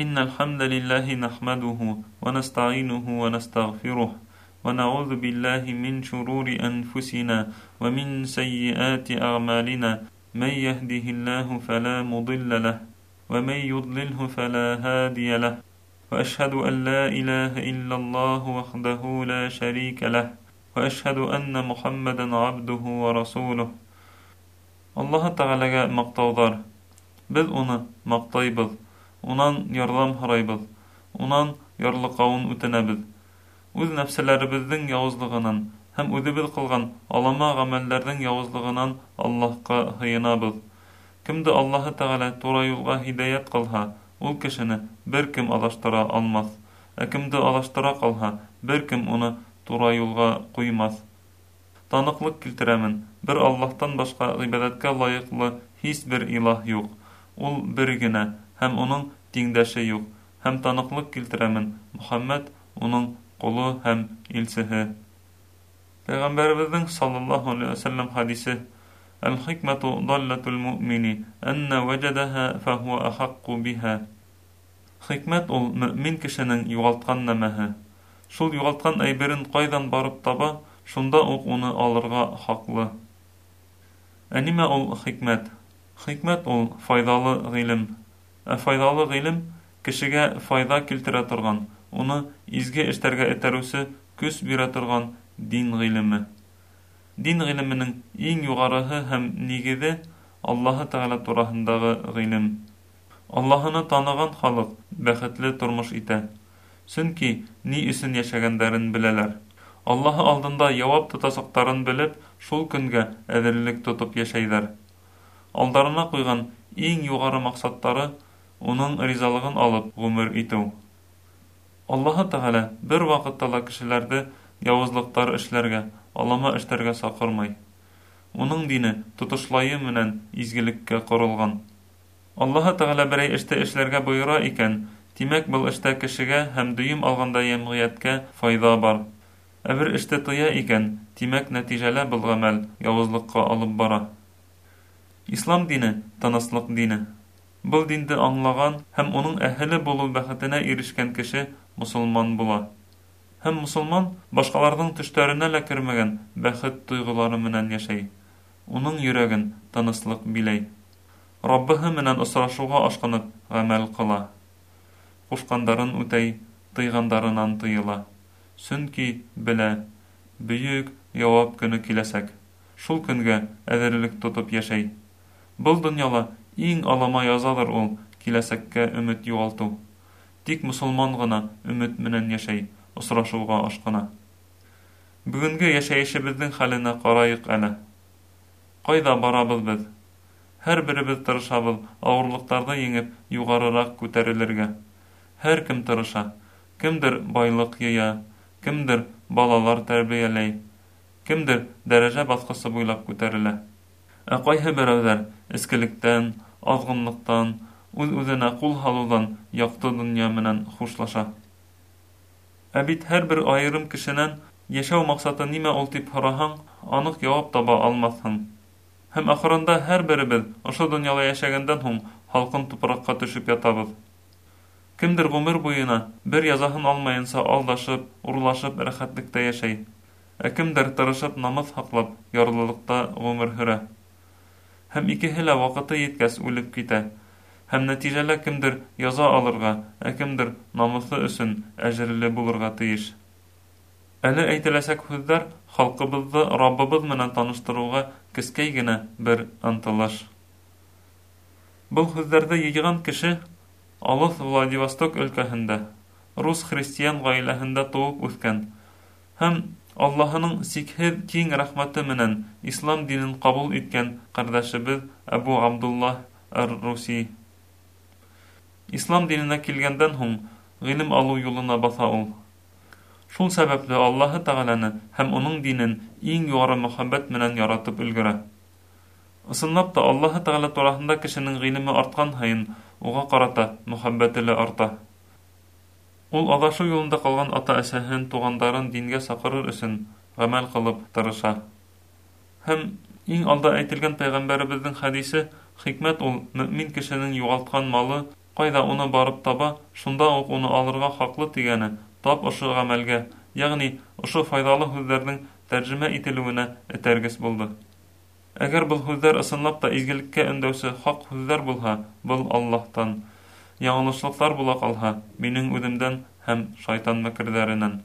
إن الحمد لله نحمده ونستعينه ونستغفره ونعوذ بالله من شرور أنفسنا ومن سيئات أعمالنا. من يهده الله فلا مضل له ومن يضلله فلا هادي له. وأشهد أن لا إله إلا الله وحده لا شريك له. وأشهد أن محمدا عبده ورسوله. الله تعالى مقتوضر بذ أنا مقتيبض унан ярҙам һорайбыҙ, унан ярлыҡауын үтенәбеҙ. Үҙ нәфселәребеҙҙең яуызлығынан һәм үҙебеҙ ҡылған алама ғәмәлдәрҙең яуызлығынан Аллаһҡа һыйынабыҙ. Кемде Аллаһы Тәғәлә тура юлға һидаят ҡылһа, ул кешене бер кем аҙаштыра алмаҫ. Ә кемде аҙаштыра ҡалһа, бер кем уны тура юлға ҡуймаҫ. Таныҡлыҡ килтерәмен, бер Аллаһтан башҡа ғибәҙәткә лайыҡлы һис бер илаһ юҡ ул бер генә һәм уның тиңдәше юҡ, һәм таныҡлыҡ килтерәмен, Мөхәммәт уның ҡоло һәм илсеһе. Пәйғәмбәребеҙҙең саллаллаһу алейһи ва саллям хадисе: "Әл-хикмәту даллатул муъмини, анна ваҗадаһа фаһуа ахаҡҡу биһа." Хикмәт ул мөмин кешенең юғалтҡан нәмәһе. Шул юғалтҡан әйберен ҡайҙан барып таба, шунда уҡ уны алырға хаҡлы. Ә нимә ул хикмәт? Хикмәт ул файҙалы ғилем. Ә файҙалы ғилем кешегә файҙа килтерә торған, уны изге эштәргә этәреүсе көс бирә торған дин ғилеме. Дин ғилеменең иң юғарыһы һәм нигеҙе Аллаһы Тәғәлә тураһындағы ғилем. Аллаһыны таныған халыҡ бәхетле тормош итә. Сөнки ни өсөн йәшәгәндәрен беләләр. Аллаһы алдында яуап тотасаҡтарын белеп, шул көнгә әҙерлек тотоп йәшәйҙәр алдарына ҡуйған иң юғары маҡсаттары уның ризалығын алып ғүмер итеү. Аллаһы Тәғәлә бер ваҡытта ла кешеләрҙе яуызлыҡтар эшләргә, алама эштәргә саҡырмай. Уның дине тотошлайы менән изгелеккә ҡоролған. Аллаһы Тәғәлә берәй эште эшләргә бойора икән, тимәк был эштә кешегә һәм дөйөм алғанда йәмғиәткә файҙа бар. Ә бер эште тыя икән, тимәк нәтижәлә был ғәмәл яуызлыҡҡа алып бара. Ислам дине тыныслыҡ дине. Был динде аңлаған һәм уның әһеле булыу бәхетенә ирешкән кеше мусулман була. Һәм мусулман башҡаларҙың төштәренә лә кермәгән бәхет тойғолары менән йәшәй. Уның йөрәген тыныслыҡ биләй. Раббыһы менән осрашыуға ашҡынып ғәмәл ҡыла. Ҡушҡандарын үтәй, тыйғандарынан тыйыла. Сөнки белә, бөйөк яуап көнө киләсәк. Шул көнгә әҙерлек тотоп йәшәй. Был донъяла иң алама язалыр ул киләсәккә өмөт юғалтыу. Тик мусулман ғына өмөт менән йәшәй, осрашыуға ашҡына. Бөгөнгө йәшәйешебеҙҙең хәленә ҡарайыҡ әле. Ҡайҙа барабыҙ беҙ? Һәр беребеҙ тырышабыҙ ауырлыҡтарҙы еңеп юғарыраҡ күтәрелергә. Һәр кем тырыша. Кемдер байлыҡ йыя, кемдер балалар тәрбиәләй, кемдер дәрәжә баҫҡысы буйлап күтәрелә. Ә ҡайһы берәүҙәр эскелектән, аҙғынлыҡтан, үҙ-үҙенә ҡул һалыуҙан яҡты донъя менән хушлаша. Ә бит һәр бер айырым кешенән йәшәү маҡсаты нимә ул тип һораһаң, аныҡ яуап таба алмаҫһың. Һәм ахырында һәр беребеҙ ошо донъяла йәшәгәндән һуң һалҡын тупраҡҡа төшөп ятабыҙ. Кемдер ғүмер буйына бер язаһын алмайынса алдашып, урлашып рәхәтлектә йәшәй. Ә кемдер тырышып намыҫ һаҡлап, ярлылыҡта ғүмер һөрә һәм икеһе лә ваҡыты еткәс үлеп китә. Һәм нәтижәлә кемдер яза алырға, ә кемдер намыҫы өсөн әжерле булырға тейеш. Әле әйтеләсәк һүҙҙәр халҡыбыҙҙы Раббыбыҙ менән таныштырыуға кескәй генә бер ынтылыш. Был һүҙҙәрҙе йыйған кеше алыҫ Владивосток өлкәһендә, рус христиан ғаиләһендә тыуып үҫкән һәм Аллаһының сикһеҙ киң рәхмәте менән ислам динен ҡабул иткән ҡәрҙәшебеҙ Әбу Абдуллаһ Ар-Руси. Ислам диненә килгәндән һуң ғилем алыу юлына баҫа ул. Шул сәбәпле Аллаһы Тәғәләне һәм уның динен иң юғары мөхәббәт менән яратып өлгөрә. Ысынлап та Аллаһы Тәғәлә тураһында кешенең ғилеме артҡан һайын уға ҡарата мөхәббәте лә арта. Ул аҙашыу юлында ҡалған ата-әсәһен, туғандарын дингә саҡырыр өсөн ғәмәл ҡылып тырыша. Һәм иң алда әйтелгән пәйғәмбәребеҙҙең хәдисе хикмәт ул мөмин кешенең юғалтҡан малы ҡайҙа уны барып таба, шунда уҡ уны алырға хаҡлы тигәне тап ошо ғәмәлгә, йәғни ошо файҙалы һүҙҙәрҙең тәржемә ителеүенә этәргес булды. Әгәр был һүҙҙәр ысынлап та изгелеккә өндәүсе хаҡ һүҙҙәр булһа, был Аллаһтан. Яңылышлыҡтар була ҡалһа, минең үҙемдән һәм шайтан мәкерҙәренән.